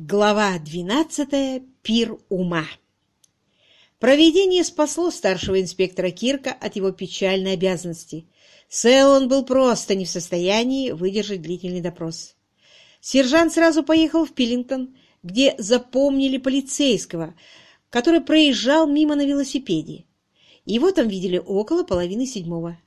Глава двенадцатая. Пир ума. Проведение спасло старшего инспектора Кирка от его печальной обязанности. Селлон был просто не в состоянии выдержать длительный допрос. Сержант сразу поехал в Пиллингтон, где запомнили полицейского, который проезжал мимо на велосипеде. Его там видели около половины седьмого.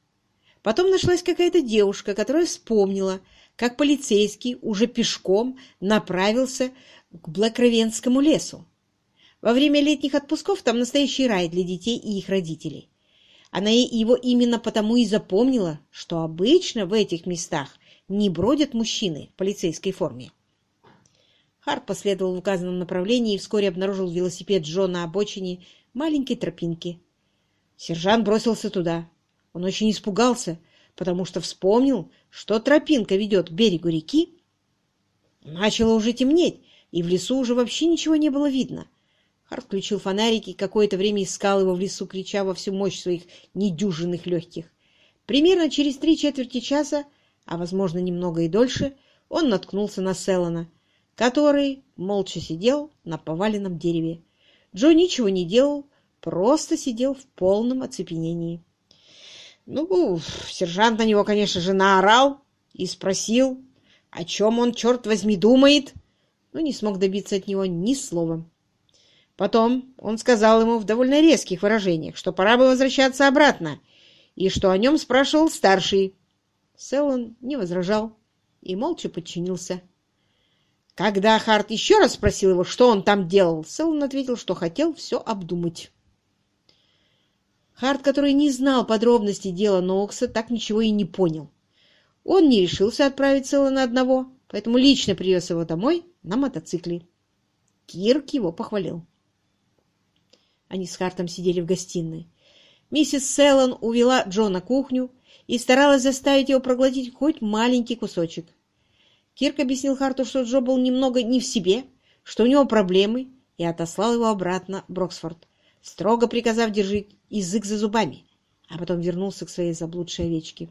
Потом нашлась какая-то девушка, которая вспомнила, как полицейский уже пешком направился к Блэкровенскому лесу. Во время летних отпусков там настоящий рай для детей и их родителей. Она его именно потому и запомнила, что обычно в этих местах не бродят мужчины в полицейской форме. Харт последовал в указанном направлении и вскоре обнаружил велосипед Джо на обочине маленькой тропинки. Сержант бросился туда. Он очень испугался, потому что вспомнил, что тропинка ведет к берегу реки. Начало уже темнеть, и в лесу уже вообще ничего не было видно. Харт включил фонарики и какое-то время искал его в лесу, крича во всю мощь своих недюжинных легких. Примерно через три четверти часа, а, возможно, немного и дольше, он наткнулся на Селлана, который молча сидел на поваленном дереве. Джо ничего не делал, просто сидел в полном оцепенении. Ну, сержант на него, конечно же, наорал и спросил, о чем он, черт возьми, думает, но не смог добиться от него ни слова. Потом он сказал ему в довольно резких выражениях, что пора бы возвращаться обратно, и что о нем спрашивал старший. Селлон не возражал и молча подчинился. Когда Харт еще раз спросил его, что он там делал, Селлон ответил, что хотел все обдумать. Харт, который не знал подробностей дела Ноукса, так ничего и не понял. Он не решился отправить Селлона одного, поэтому лично привез его домой на мотоцикле. Кирк его похвалил. Они с Хартом сидели в гостиной. Миссис Селлон увела Джо на кухню и старалась заставить его проглотить хоть маленький кусочек. Кирк объяснил Харту, что Джо был немного не в себе, что у него проблемы, и отослал его обратно в Броксфорд, строго приказав держать язык за зубами, а потом вернулся к своей заблудшей овечке.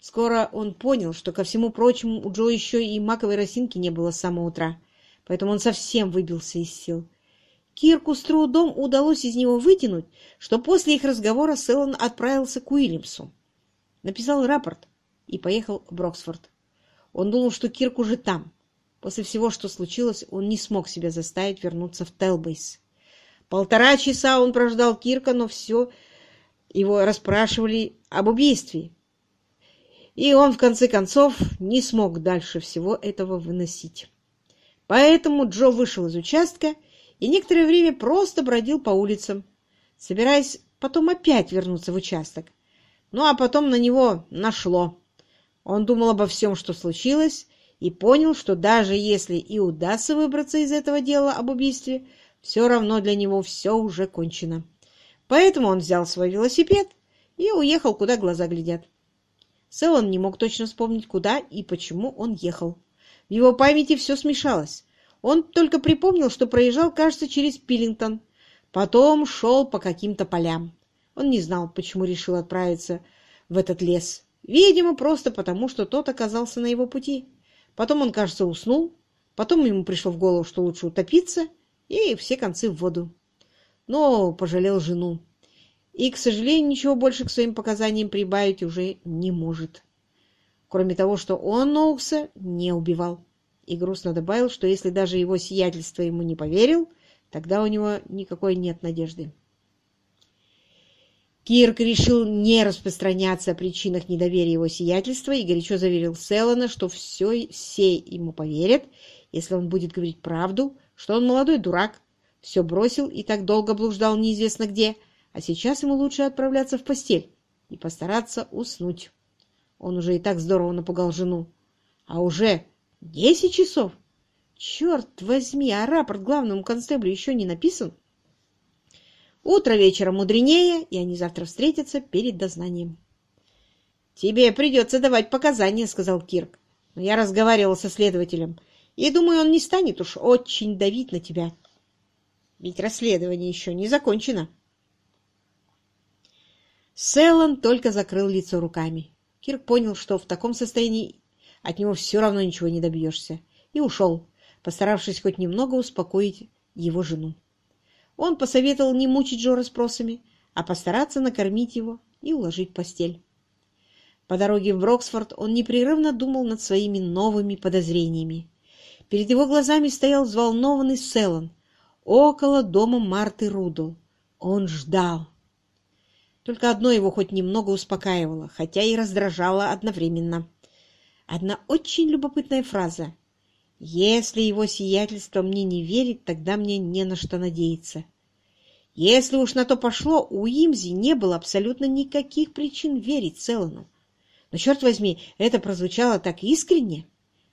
Скоро он понял, что, ко всему прочему, у Джо еще и маковой росинки не было с самого утра, поэтому он совсем выбился из сил. Кирку с трудом удалось из него вытянуть, что после их разговора Селлон отправился к Уильямсу. Написал рапорт и поехал в Броксфорд. Он думал, что Кирк уже там. После всего, что случилось, он не смог себя заставить вернуться в Телбейс. Полтора часа он прождал Кирка, но все его расспрашивали об убийстве, и он, в конце концов, не смог дальше всего этого выносить. Поэтому Джо вышел из участка и некоторое время просто бродил по улицам, собираясь потом опять вернуться в участок. Ну а потом на него нашло. Он думал обо всем, что случилось, и понял, что даже если и удастся выбраться из этого дела об убийстве, все равно для него все уже кончено. Поэтому он взял свой велосипед и уехал, куда глаза глядят. Селлон не мог точно вспомнить, куда и почему он ехал. В его памяти все смешалось. Он только припомнил, что проезжал, кажется, через Пиллингтон. Потом шел по каким-то полям. Он не знал, почему решил отправиться в этот лес. Видимо, просто потому, что тот оказался на его пути. Потом он, кажется, уснул. Потом ему пришло в голову, что лучше утопиться, и все концы в воду. Но пожалел жену и, к сожалению, ничего больше к своим показаниям прибавить уже не может. Кроме того, что он Ноукса не убивал. И грустно добавил, что если даже его сиятельство ему не поверил, тогда у него никакой нет надежды. Кирк решил не распространяться о причинах недоверия его сиятельства и горячо заверил Селлана, что все, все ему поверят, если он будет говорить правду, что он молодой дурак, все бросил и так долго блуждал неизвестно где – а сейчас ему лучше отправляться в постель и постараться уснуть. Он уже и так здорово напугал жену. А уже десять часов? Черт возьми, а рапорт главному констеблю еще не написан? Утро вечера мудренее, и они завтра встретятся перед дознанием. «Тебе придется давать показания», — сказал Кирк. «Но я разговаривал со следователем, и думаю, он не станет уж очень давить на тебя. Ведь расследование еще не закончено». Селлан только закрыл лицо руками. Кирк понял, что в таком состоянии от него все равно ничего не добьешься, и ушел, постаравшись хоть немного успокоить его жену. Он посоветовал не мучить Джо расспросами, а постараться накормить его и уложить в постель. По дороге в Броксфорд он непрерывно думал над своими новыми подозрениями. Перед его глазами стоял взволнованный Селлон около дома Марты Рудл. Он ждал. Только одно его хоть немного успокаивало, хотя и раздражало одновременно. Одна очень любопытная фраза. «Если его сиятельство мне не верит, тогда мне не на что надеяться». Если уж на то пошло, у Имзи не было абсолютно никаких причин верить Селану. Но, черт возьми, это прозвучало так искренне.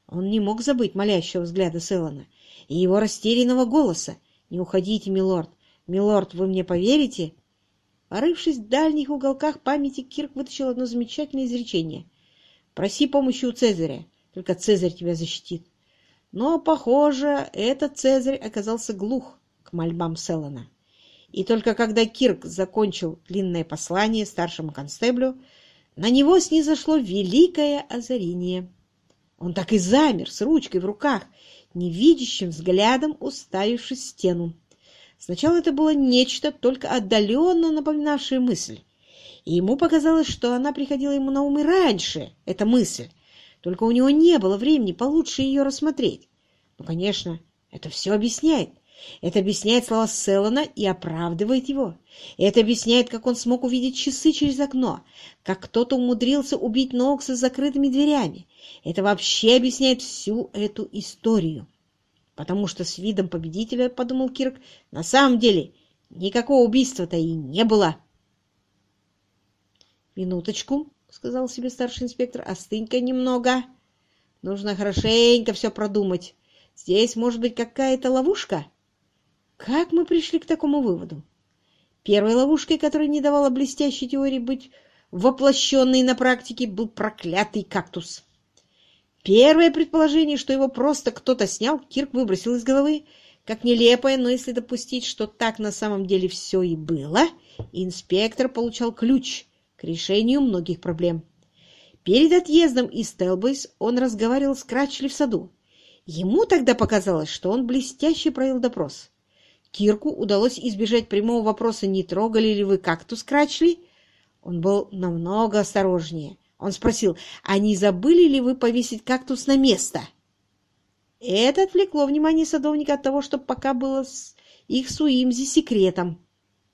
Он не мог забыть молящего взгляда Селана и его растерянного голоса. «Не уходите, милорд! Милорд, вы мне поверите?» Порывшись в дальних уголках памяти, Кирк вытащил одно замечательное изречение. «Проси помощи у Цезаря, только Цезарь тебя защитит». Но, похоже, этот Цезарь оказался глух к мольбам Селана. И только когда Кирк закончил длинное послание старшему констеблю, на него снизошло великое озарение. Он так и замер с ручкой в руках, невидящим взглядом уставившись в стену. Сначала это было нечто, только отдаленно напоминавшее мысль. И ему показалось, что она приходила ему на ум и раньше, эта мысль. Только у него не было времени получше ее рассмотреть. Ну, конечно, это все объясняет. Это объясняет слова Селлана и оправдывает его. Это объясняет, как он смог увидеть часы через окно, как кто-то умудрился убить Нокса с закрытыми дверями. Это вообще объясняет всю эту историю. Потому что с видом победителя, подумал Кирк, на самом деле никакого убийства-то и не было. «Минуточку», — сказал себе старший инспектор, — «остынь-ка немного. Нужно хорошенько все продумать. Здесь может быть какая-то ловушка». Как мы пришли к такому выводу? Первой ловушкой, которая не давала блестящей теории быть воплощенной на практике, был проклятый кактус. Первое предположение, что его просто кто-то снял, Кирк выбросил из головы, как нелепое, но если допустить, что так на самом деле все и было, инспектор получал ключ к решению многих проблем. Перед отъездом из Телбойс он разговаривал с Крачли в саду. Ему тогда показалось, что он блестяще провел допрос. Кирку удалось избежать прямого вопроса, не трогали ли вы кактус Крачли. Он был намного осторожнее. Он спросил, а не забыли ли вы повесить кактус на место? Это отвлекло внимание садовника от того, что пока было с их с Уимзи секретом.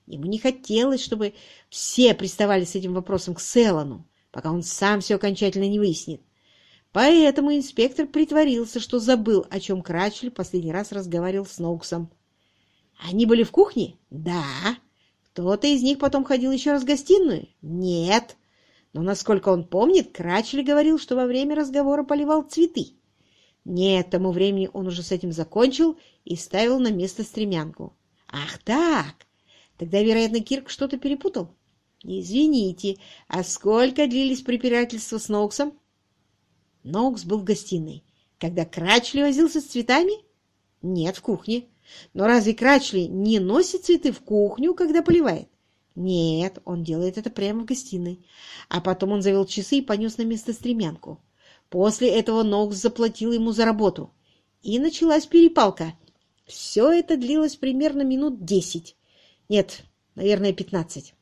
Ему не хотелось, чтобы все приставали с этим вопросом к Селану, пока он сам все окончательно не выяснит. Поэтому инспектор притворился, что забыл, о чем Крачли последний раз разговаривал с Ноуксом. Они были в кухне? Да. Кто-то из них потом ходил еще раз в гостиную? Нет. Но, насколько он помнит, Крачли говорил, что во время разговора поливал цветы. Нет, тому времени он уже с этим закончил и ставил на место стремянку. Ах так! Тогда, вероятно, Кирк что-то перепутал. Извините, а сколько длились препирательства с Ноуксом? Ноукс был в гостиной. Когда Крачли возился с цветами? Нет, в кухне. Но разве Крачли не носит цветы в кухню, когда поливает? Нет, он делает это прямо в гостиной. А потом он завел часы и понес на место стремянку. После этого Нокс заплатил ему за работу. И началась перепалка. Все это длилось примерно минут десять. Нет, наверное, пятнадцать.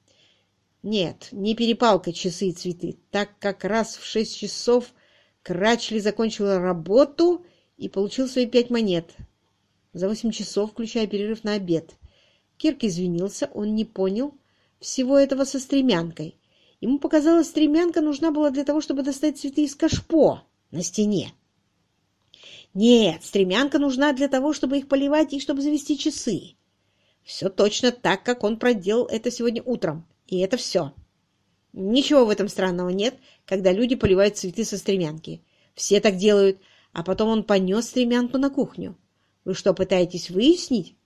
Нет, не перепалка часы и цветы, так как раз в шесть часов Крачли закончила работу и получил свои пять монет, за восемь часов, включая перерыв на обед. Кирк извинился, он не понял всего этого со стремянкой. Ему показалось, стремянка нужна была для того, чтобы достать цветы из кашпо на стене. Нет, стремянка нужна для того, чтобы их поливать и чтобы завести часы. Все точно так, как он проделал это сегодня утром. И это все. Ничего в этом странного нет, когда люди поливают цветы со стремянки. Все так делают, а потом он понес стремянку на кухню. Вы что, пытаетесь выяснить?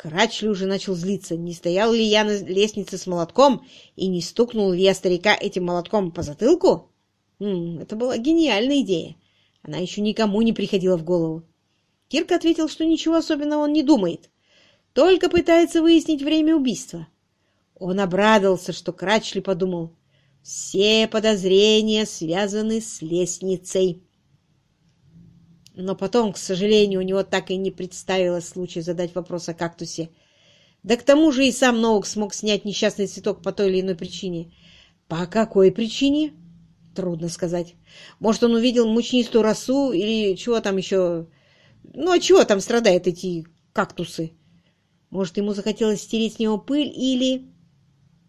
Крачли уже начал злиться. Не стоял ли я на лестнице с молотком и не стукнул ли я старика этим молотком по затылку? М -м, это была гениальная идея. Она еще никому не приходила в голову. Кирк ответил, что ничего особенного он не думает, только пытается выяснить время убийства. Он обрадовался, что Крачли подумал, все подозрения связаны с лестницей. Но потом, к сожалению, у него так и не представилось случая задать вопрос о кактусе. Да к тому же и сам Ноук смог снять несчастный цветок по той или иной причине. По какой причине? Трудно сказать. Может, он увидел мучнистую росу или чего там еще... Ну, а чего там страдают эти кактусы? Может, ему захотелось стереть с него пыль или...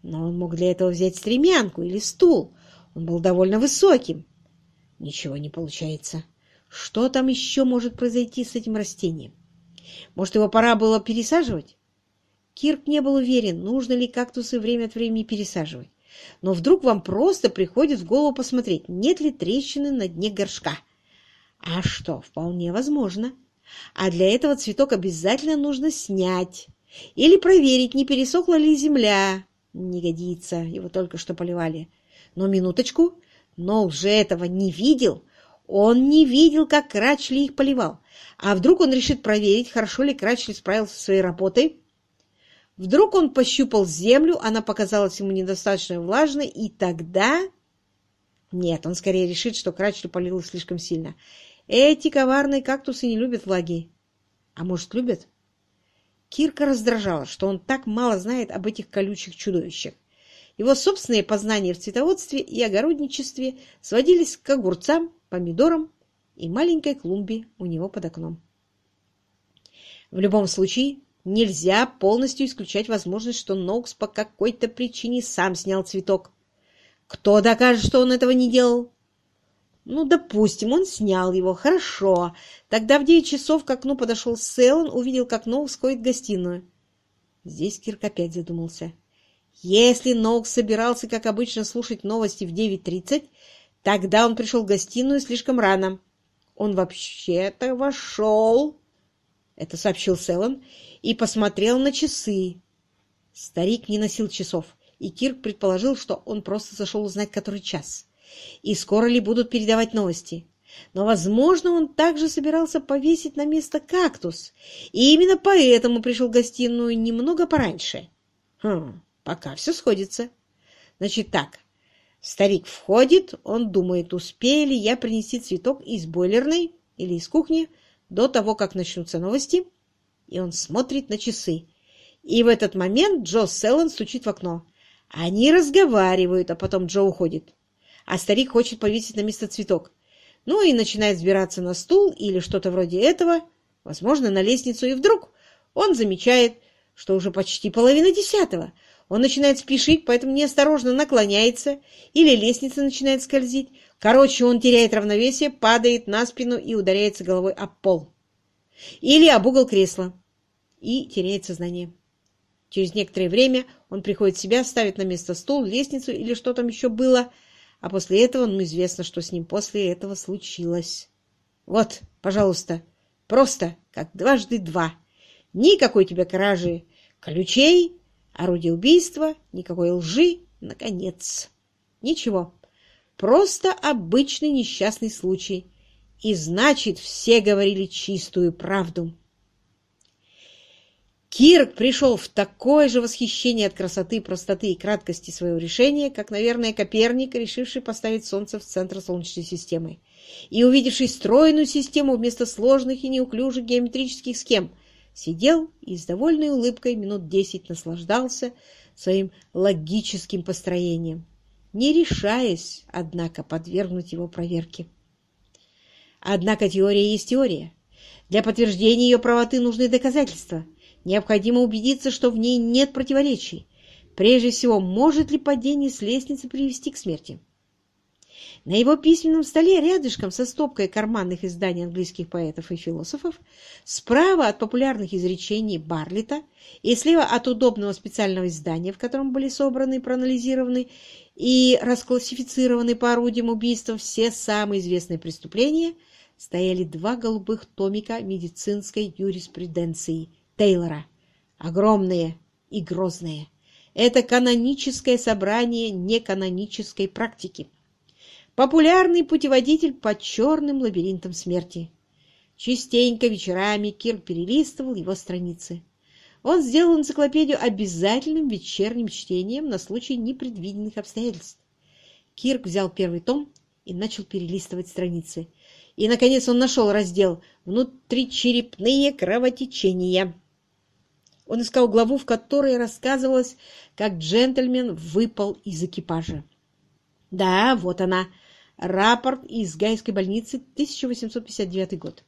Но он мог для этого взять стремянку или стул. Он был довольно высоким. Ничего не получается. Что там еще может произойти с этим растением? Может, его пора было пересаживать? Кирк не был уверен, нужно ли кактусы время от времени пересаживать. Но вдруг вам просто приходит в голову посмотреть, нет ли трещины на дне горшка. А что, вполне возможно. А для этого цветок обязательно нужно снять. Или проверить, не пересохла ли земля. Не годится, его только что поливали. Но минуточку, но уже этого не видел. Он не видел, как Крачли их поливал. А вдруг он решит проверить, хорошо ли Крачли справился со своей работой? Вдруг он пощупал землю, она показалась ему недостаточно влажной, и тогда... Нет, он скорее решит, что Крачли полил слишком сильно. Эти коварные кактусы не любят влаги. А может, любят? Кирка раздражала, что он так мало знает об этих колючих чудовищах. Его собственные познания в цветоводстве и огородничестве сводились к огурцам, помидорам и маленькой клумбе у него под окном. В любом случае, нельзя полностью исключать возможность, что Ноукс по какой-то причине сам снял цветок. Кто докажет, что он этого не делал? Ну, допустим, он снял его. Хорошо. Тогда в девять часов к окну подошел Селлон, увидел, как Ноукс ходит в гостиную. Здесь Кирк опять задумался. Если Ноукс собирался, как обычно, слушать новости в 9.30, тогда он пришел в гостиную слишком рано. Он вообще-то вошел, это сообщил Селлон, и посмотрел на часы. Старик не носил часов, и Кирк предположил, что он просто зашел узнать, который час. И скоро ли будут передавать новости. Но, возможно, он также собирался повесить на место кактус, и именно поэтому пришел в гостиную немного пораньше. Хм, Пока все сходится. Значит так, старик входит, он думает, успею ли я принести цветок из бойлерной или из кухни до того, как начнутся новости, и он смотрит на часы. И в этот момент Джо Селлен стучит в окно. Они разговаривают, а потом Джо уходит. А старик хочет повесить на место цветок. Ну и начинает взбираться на стул или что-то вроде этого, возможно, на лестницу, и вдруг он замечает, что уже почти половина десятого. Он начинает спешить, поэтому неосторожно наклоняется, или лестница начинает скользить. Короче, он теряет равновесие, падает на спину и ударяется головой об пол. Или об угол кресла. И теряет сознание. Через некоторое время он приходит в себя, ставит на место стул, лестницу или что там еще было, а после этого, ну, известно, что с ним после этого случилось. Вот, пожалуйста, просто как дважды два. Никакой тебе кражи ключей, Орудие убийства, никакой лжи, наконец. Ничего. Просто обычный несчастный случай. И значит, все говорили чистую правду. Кирк пришел в такое же восхищение от красоты, простоты и краткости своего решения, как, наверное, Коперник, решивший поставить Солнце в центр Солнечной системы, и увидевший стройную систему вместо сложных и неуклюжих геометрических схем – сидел и с довольной улыбкой минут десять наслаждался своим логическим построением, не решаясь, однако, подвергнуть его проверке. Однако теория есть теория. Для подтверждения ее правоты нужны доказательства. Необходимо убедиться, что в ней нет противоречий. Прежде всего, может ли падение с лестницы привести к смерти? На его письменном столе рядышком со стопкой карманных изданий английских поэтов и философов, справа от популярных изречений Барлета и слева от удобного специального издания, в котором были собраны, проанализированы и расклассифицированы по орудиям убийства все самые известные преступления, стояли два голубых томика медицинской юриспруденции Тейлора, огромные и грозные. Это каноническое собрание неканонической практики популярный путеводитель по черным лабиринтам смерти. Частенько вечерами Кирк перелистывал его страницы. Он сделал энциклопедию обязательным вечерним чтением на случай непредвиденных обстоятельств. Кирк взял первый том и начал перелистывать страницы. И, наконец, он нашел раздел «Внутричерепные кровотечения». Он искал главу, в которой рассказывалось, как джентльмен выпал из экипажа. Да, вот она. Рапорт из Гайской больницы, 1859 год.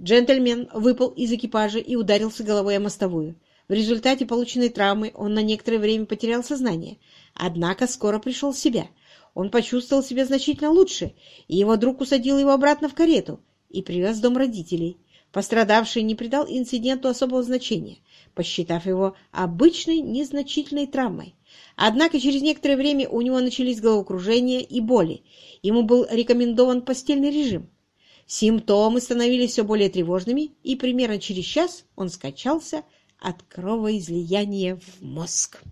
Джентльмен выпал из экипажа и ударился головой о мостовую. В результате полученной травмы он на некоторое время потерял сознание, однако скоро пришел в себя. Он почувствовал себя значительно лучше, и его друг усадил его обратно в карету и привез в дом родителей. Пострадавший не придал инциденту особого значения, посчитав его обычной незначительной травмой. Однако через некоторое время у него начались головокружения и боли. Ему был рекомендован постельный режим. Симптомы становились все более тревожными, и примерно через час он скачался от кровоизлияния в мозг.